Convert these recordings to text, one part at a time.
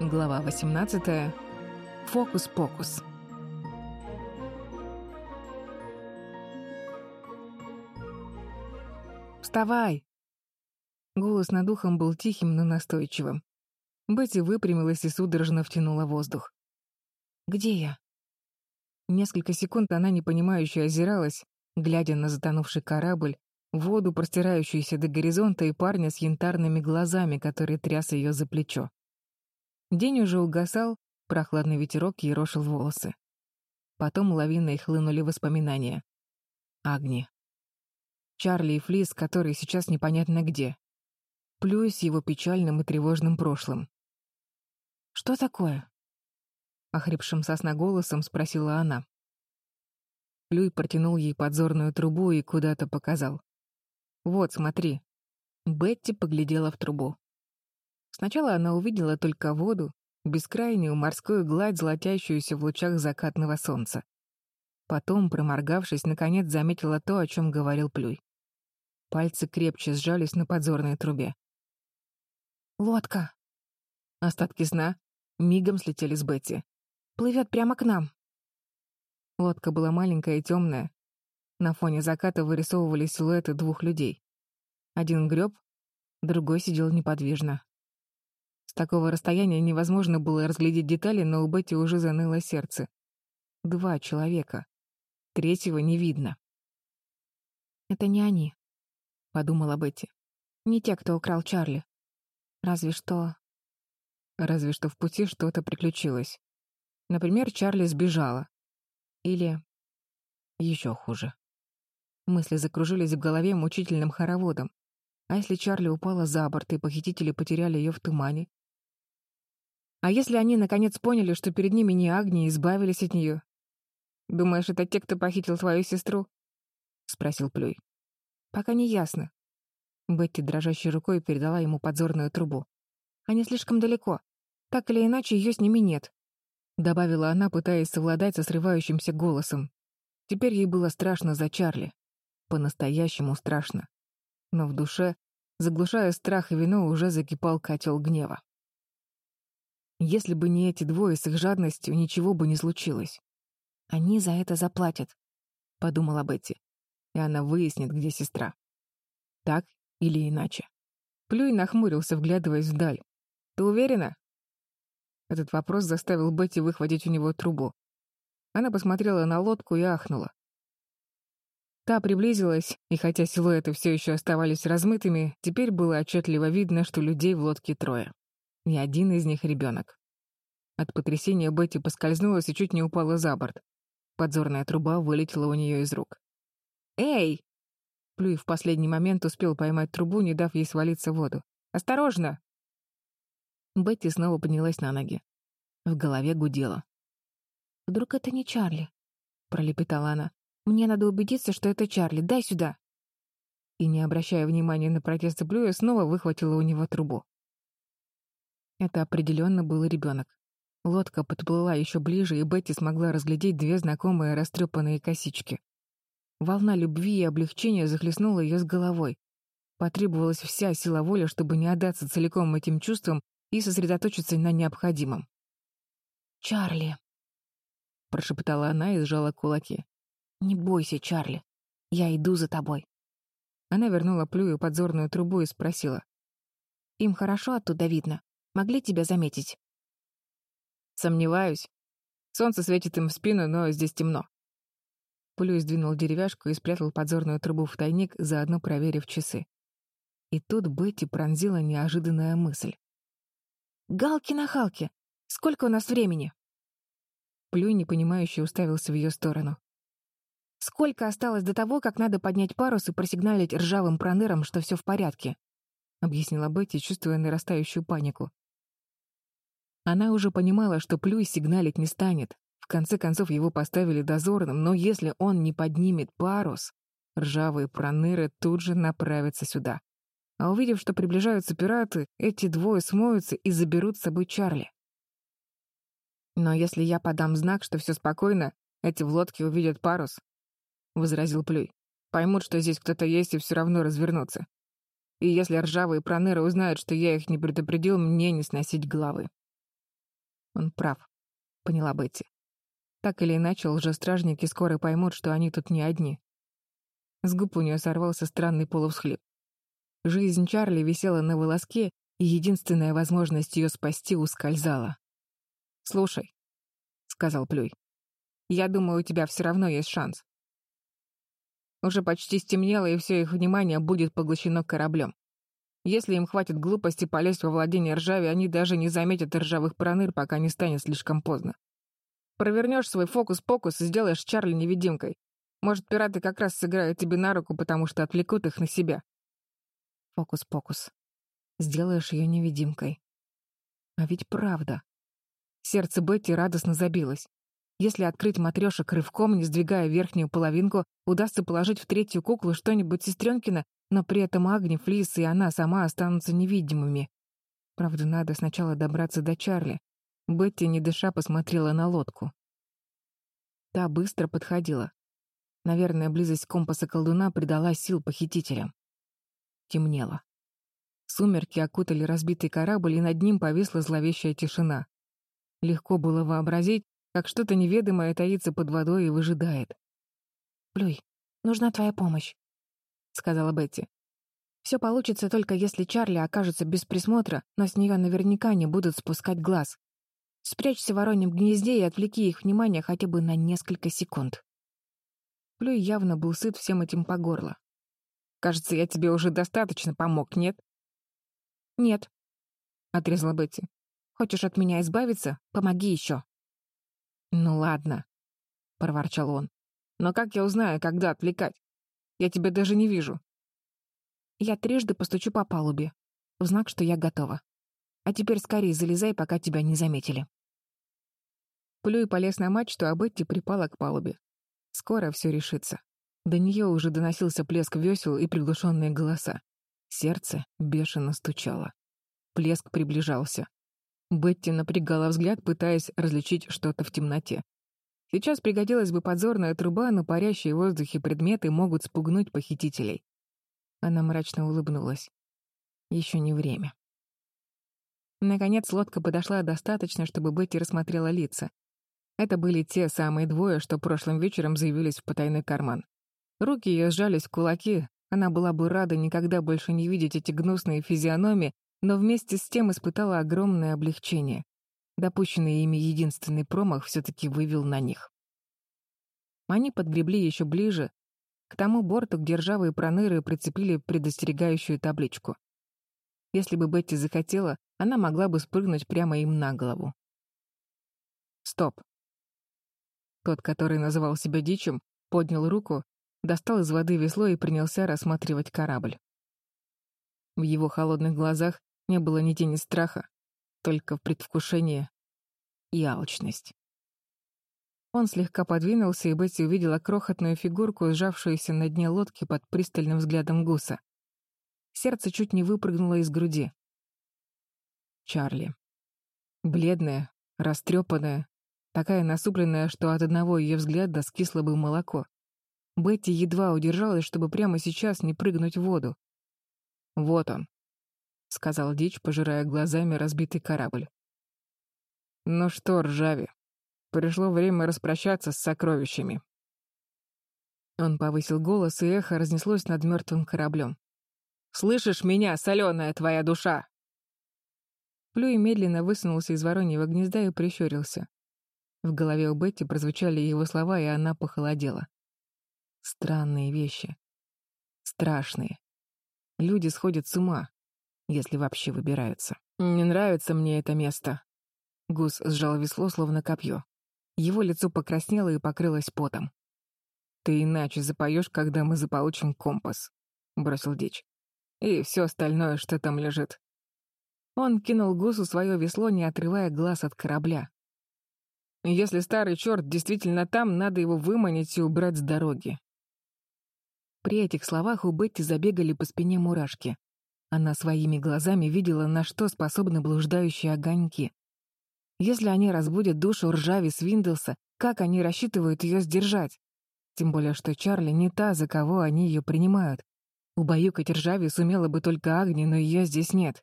Глава 18. Фокус-покус. «Вставай!» Голос над ухом был тихим, но настойчивым. Бетти выпрямилась и судорожно втянула воздух. «Где я?» Несколько секунд она непонимающе озиралась, глядя на затонувший корабль, воду, простирающуюся до горизонта, и парня с янтарными глазами, который тряс ее за плечо. День уже угасал, прохладный ветерок ерошил волосы. Потом лавиной хлынули воспоминания. Агни. Чарли и Флис, который сейчас непонятно где. Плюс его печальным и тревожным прошлым. «Что такое?» Охрипшим сосна голосом спросила она. Плюй протянул ей подзорную трубу и куда-то показал. «Вот, смотри». Бетти поглядела в трубу. Сначала она увидела только воду, бескрайнюю морскую гладь, золотящуюся в лучах закатного солнца. Потом, проморгавшись, наконец заметила то, о чем говорил Плюй. Пальцы крепче сжались на подзорной трубе. «Лодка!» Остатки сна мигом слетели с Бетти. «Плывет прямо к нам!» Лодка была маленькая и темная. На фоне заката вырисовывались силуэты двух людей. Один греб, другой сидел неподвижно, такого расстояния невозможно было разглядеть детали, но у Бетти уже заныло сердце. Два человека. Третьего не видно. «Это не они», — подумала Бетти. «Не те, кто украл Чарли. Разве что...» Разве что в пути что-то приключилось. Например, Чарли сбежала. Или... еще хуже. Мысли закружились в голове мучительным хороводом. А если Чарли упала за борт, и похитители потеряли ее в тумане? А если они наконец поняли, что перед ними не Агния и избавились от нее? Думаешь, это те, кто похитил твою сестру? Спросил Плюй. Пока не ясно. Бетти дрожащей рукой передала ему подзорную трубу. Они слишком далеко. Так или иначе, ее с ними нет. Добавила она, пытаясь совладать со срывающимся голосом. Теперь ей было страшно за Чарли. По-настоящему страшно. Но в душе, заглушая страх и вину, уже закипал котел гнева. Если бы не эти двое с их жадностью, ничего бы не случилось. «Они за это заплатят», — подумала Бетти. И она выяснит, где сестра. Так или иначе. Плюй нахмурился, вглядываясь вдаль. «Ты уверена?» Этот вопрос заставил Бетти выхватить у него трубу. Она посмотрела на лодку и ахнула. Та приблизилась, и хотя силуэты все еще оставались размытыми, теперь было отчетливо видно, что людей в лодке трое. Ни один из них ребенок. От потрясения Бетти поскользнулась и чуть не упала за борт. Подзорная труба вылетела у нее из рук. «Эй!» Плюй в последний момент успел поймать трубу, не дав ей свалиться в воду. «Осторожно!» Бетти снова поднялась на ноги. В голове гудело. «Вдруг это не Чарли?» — пролепетала она. «Мне надо убедиться, что это Чарли. Дай сюда!» И, не обращая внимания на протесты Плюя, снова выхватила у него трубу. Это определенно был ребенок. Лодка подплыла еще ближе, и Бетти смогла разглядеть две знакомые растрепанные косички. Волна любви и облегчения захлестнула ее с головой. Потребовалась вся сила воли, чтобы не отдаться целиком этим чувствам и сосредоточиться на необходимом. «Чарли!» — прошептала она и сжала кулаки. «Не бойся, Чарли. Я иду за тобой». Она вернула Плюю подзорную трубу и спросила. «Им хорошо оттуда видно?» Могли тебя заметить?» «Сомневаюсь. Солнце светит им в спину, но здесь темно». Плюй сдвинул деревяшку и спрятал подзорную трубу в тайник, заодно проверив часы. И тут Бетти пронзила неожиданная мысль. «Галки на Халке! Сколько у нас времени?» Плюй непонимающе уставился в ее сторону. «Сколько осталось до того, как надо поднять парус и просигналить ржавым проныром, что все в порядке?» — объяснила Бетти, чувствуя нарастающую панику. Она уже понимала, что Плюй сигналить не станет. В конце концов, его поставили дозорным, но если он не поднимет парус, ржавые проныры тут же направятся сюда. А увидев, что приближаются пираты, эти двое смоются и заберут с собой Чарли. «Но если я подам знак, что все спокойно, эти в лодке увидят парус», — возразил Плюй. «Поймут, что здесь кто-то есть, и все равно развернутся. И если ржавые проныры узнают, что я их не предупредил, мне не сносить головы». Он прав, поняла Бетти. Так или иначе, лжестражники скоро поймут, что они тут не одни. С губ у нее сорвался странный полувсхлип. Жизнь Чарли висела на волоске, и единственная возможность ее спасти ускользала. «Слушай», — сказал Плюй, — «я думаю, у тебя все равно есть шанс. Уже почти стемнело, и все их внимание будет поглощено кораблем. Если им хватит глупости полезть во владение ржави, они даже не заметят ржавых проныр, пока не станет слишком поздно. Провернешь свой фокус-покус и сделаешь Чарли невидимкой. Может, пираты как раз сыграют тебе на руку, потому что отвлекут их на себя. Фокус-покус. Сделаешь ее невидимкой. А ведь правда. Сердце Бетти радостно забилось. Если открыть матрешек рывком, не сдвигая верхнюю половинку, удастся положить в третью куклу что-нибудь сестренкина, но при этом Агни, Флис и она сама останутся невидимыми. Правда, надо сначала добраться до Чарли. Бетти, не дыша, посмотрела на лодку. Та быстро подходила. Наверное, близость компаса колдуна придала сил похитителям. Темнело. Сумерки окутали разбитый корабль, и над ним повисла зловещая тишина. Легко было вообразить, как что-то неведомое таится под водой и выжидает. «Плюй, нужна твоя помощь», — сказала Бетти. «Все получится только если Чарли окажется без присмотра, но с нее наверняка не будут спускать глаз. Спрячься в вороньем гнезде и отвлеки их внимание хотя бы на несколько секунд». Плюй явно был сыт всем этим по горло. «Кажется, я тебе уже достаточно помог, нет?» «Нет», — отрезала Бетти. «Хочешь от меня избавиться? Помоги еще». «Ну ладно», — проворчал он. «Но как я узнаю, когда отвлекать? Я тебя даже не вижу». «Я трижды постучу по палубе, в знак, что я готова. А теперь скорее залезай, пока тебя не заметили». Плюй полез на мачту, а Бетти припала к палубе. Скоро все решится. До нее уже доносился плеск весел и приглушенные голоса. Сердце бешено стучало. Плеск приближался. Бетти напрягала взгляд, пытаясь различить что-то в темноте. Сейчас пригодилась бы подзорная труба, но парящие в воздухе предметы могут спугнуть похитителей. Она мрачно улыбнулась. Еще не время. Наконец лодка подошла достаточно, чтобы Бетти рассмотрела лица. Это были те самые двое, что прошлым вечером заявились в потайной карман. Руки ее сжались в кулаки, она была бы рада никогда больше не видеть эти гнусные физиономии, но вместе с тем испытала огромное облегчение. Допущенный ими единственный промах все-таки вывел на них. Они подгребли еще ближе, к тому борту, где ржавые проныры прицепили предостерегающую табличку. Если бы Бетти захотела, она могла бы спрыгнуть прямо им на голову. Стоп. Тот, который называл себя дичем, поднял руку, достал из воды весло и принялся рассматривать корабль. В его холодных глазах не было ни тени страха, только предвкушение и алчность. Он слегка подвинулся, и Бетти увидела крохотную фигурку, сжавшуюся на дне лодки под пристальным взглядом гуса. Сердце чуть не выпрыгнуло из груди. Чарли. Бледная, растрепанная, такая насупленная, что от одного ее взгляда скисло бы молоко. Бетти едва удержалась, чтобы прямо сейчас не прыгнуть в воду. Вот он, — сказал Дич, пожирая глазами разбитый корабль. «Ну что, ржави, пришло время распрощаться с сокровищами». Он повысил голос, и эхо разнеслось над мертвым кораблем. «Слышишь меня, соленая твоя душа?» Плюй медленно высунулся из вороньего гнезда и прищурился. В голове у Бетти прозвучали его слова, и она похолодела. Странные вещи. Страшные. Люди сходят с ума если вообще выбираются. «Не нравится мне это место». Гус сжал весло, словно копье. Его лицо покраснело и покрылось потом. «Ты иначе запоешь, когда мы заполучим компас», — бросил Дич. «И все остальное, что там лежит». Он кинул Гусу свое весло, не отрывая глаз от корабля. «Если старый черт действительно там, надо его выманить и убрать с дороги». При этих словах у Бетти забегали по спине мурашки. Она своими глазами видела, на что способны блуждающие огоньки. Если они разбудят душу ржави Свиндлса, как они рассчитывают ее сдержать? Тем более, что Чарли не та, за кого они ее принимают. Убаюкать ржави сумела бы только Агни, но ее здесь нет.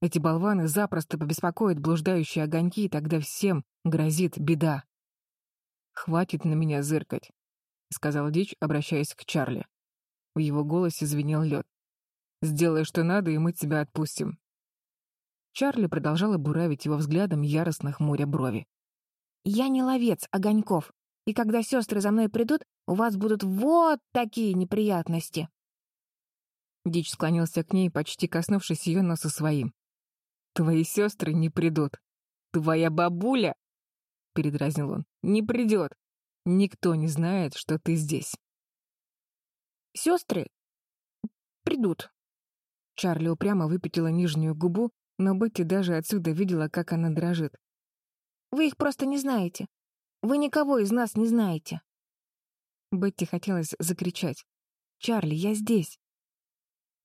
Эти болваны запросто побеспокоят блуждающие огоньки, и тогда всем грозит беда. «Хватит на меня зыркать», — сказал Дич, обращаясь к Чарли. В его голосе звенел лед. «Сделай, что надо, и мы тебя отпустим». Чарли продолжала буравить его взглядом, яростно хмуря брови. «Я не ловец огоньков, и когда сестры за мной придут, у вас будут вот такие неприятности». Дич склонился к ней, почти коснувшись ее носа своим. «Твои сестры не придут. Твоя бабуля, — передразнил он, — не придет. Никто не знает, что ты здесь». «Сестры придут». Чарли упрямо выпятила нижнюю губу, но Бетти даже отсюда видела, как она дрожит. «Вы их просто не знаете. Вы никого из нас не знаете». Бетти хотелось закричать. «Чарли, я здесь!»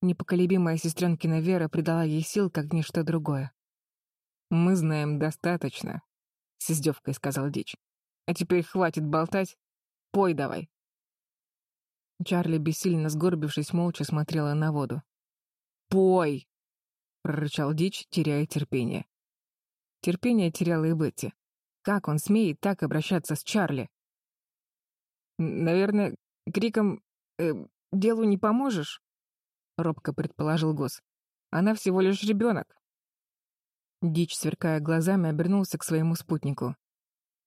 Непоколебимая сестренкина Вера придала ей сил, как ничто другое. «Мы знаем достаточно», — с издевкой сказал Дич. «А теперь хватит болтать. Пой давай». Чарли, бессильно сгорбившись, молча смотрела на воду. «Пой!» — прорычал Дич, теряя терпение. Терпение теряла и Бетти. Как он смеет так обращаться с Чарли? «Наверное, криком э, делу не поможешь?» робко предположил Гос. Она всего лишь ребенок. Дичь, сверкая глазами, обернулся к своему спутнику.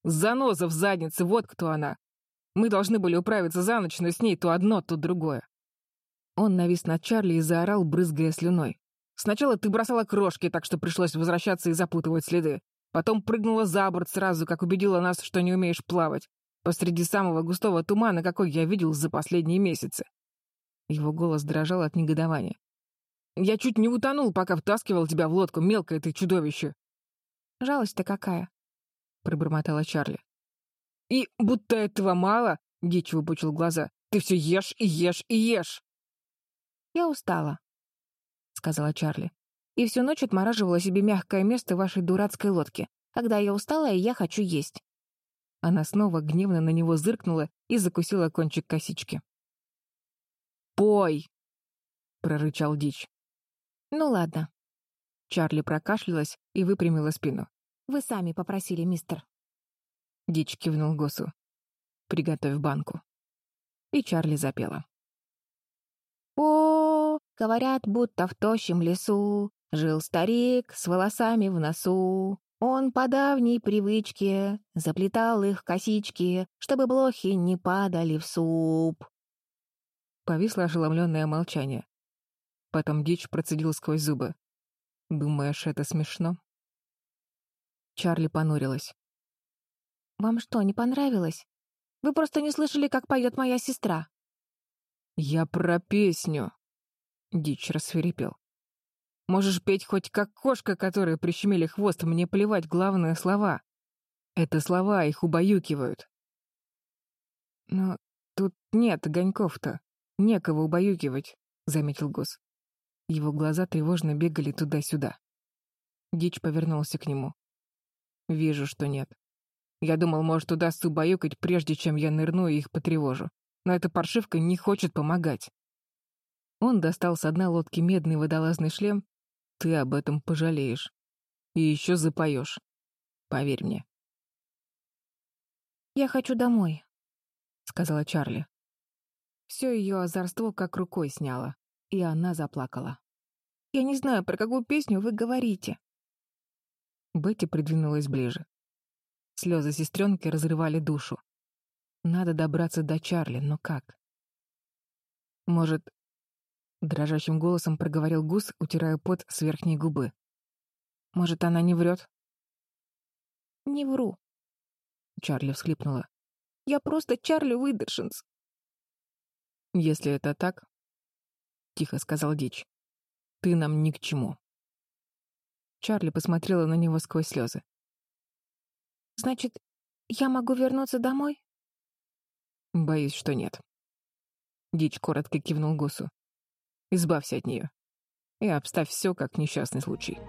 «Заноза в заднице, вот кто она! Мы должны были управиться за ночь, но с ней то одно, то другое». Он навис над Чарли и заорал, брызгая слюной. «Сначала ты бросала крошки, так что пришлось возвращаться и запутывать следы. Потом прыгнула за борт сразу, как убедила нас, что не умеешь плавать. Посреди самого густого тумана, какой я видел за последние месяцы. Его голос дрожал от негодования. «Я чуть не утонул, пока втаскивал тебя в лодку, мелкое ты чудовище!» «Жалость-то какая!» — пробормотала Чарли. «И будто этого мало!» — Дичь выпучил глаза. «Ты все ешь и ешь и ешь!» «Я устала», — сказала Чарли. «И всю ночь отмораживала себе мягкое место в вашей дурацкой лодке. Когда я устала, и я хочу есть». Она снова гневно на него зыркнула и закусила кончик косички. «Пой!» — прорычал Дич. «Ну ладно». Чарли прокашлялась и выпрямила спину. «Вы сами попросили, мистер». Дич кивнул Госу. «Приготовь банку». И Чарли запела. Говорят, будто в тощем лесу Жил старик с волосами в носу. Он по давней привычке заплетал их косички, Чтобы блохи не падали в суп. Повисло ошеломленное молчание. Потом дичь процедил сквозь зубы. «Думаешь, это смешно?» Чарли понурилась. «Вам что, не понравилось? Вы просто не слышали, как поет моя сестра». «Я про песню!» Дичь рассверепел. «Можешь петь хоть как кошка, которая прищемили хвост, мне плевать, главное — слова. Это слова, их убаюкивают». «Но тут нет огоньков-то», «Некого убаюкивать», — заметил Гос. Его глаза тревожно бегали туда-сюда. Дич повернулся к нему. «Вижу, что нет. Я думал, может, удастся убаюкать, прежде чем я нырну и их потревожу. Но эта паршивка не хочет помогать». Он достал с дна лодки медный водолазный шлем. «Ты об этом пожалеешь. И еще запоешь. Поверь мне». «Я хочу домой», — сказала Чарли. Все ее озорство как рукой сняло, и она заплакала. «Я не знаю, про какую песню вы говорите». Бетти придвинулась ближе. Слезы сестренки разрывали душу. Надо добраться до Чарли, но как? Может, дрожащим голосом проговорил Гус, утирая пот с верхней губы. Может, она не врет? Не вру. Чарли всхлипнула. Я просто Чарли Уидершинс. «Если это так, — тихо сказал Дич, — ты нам ни к чему». Чарли посмотрела на него сквозь слезы. «Значит, я могу вернуться домой?» «Боюсь, что нет». Дич коротко кивнул Гусу. «Избавься от нее и обставь все как несчастный случай».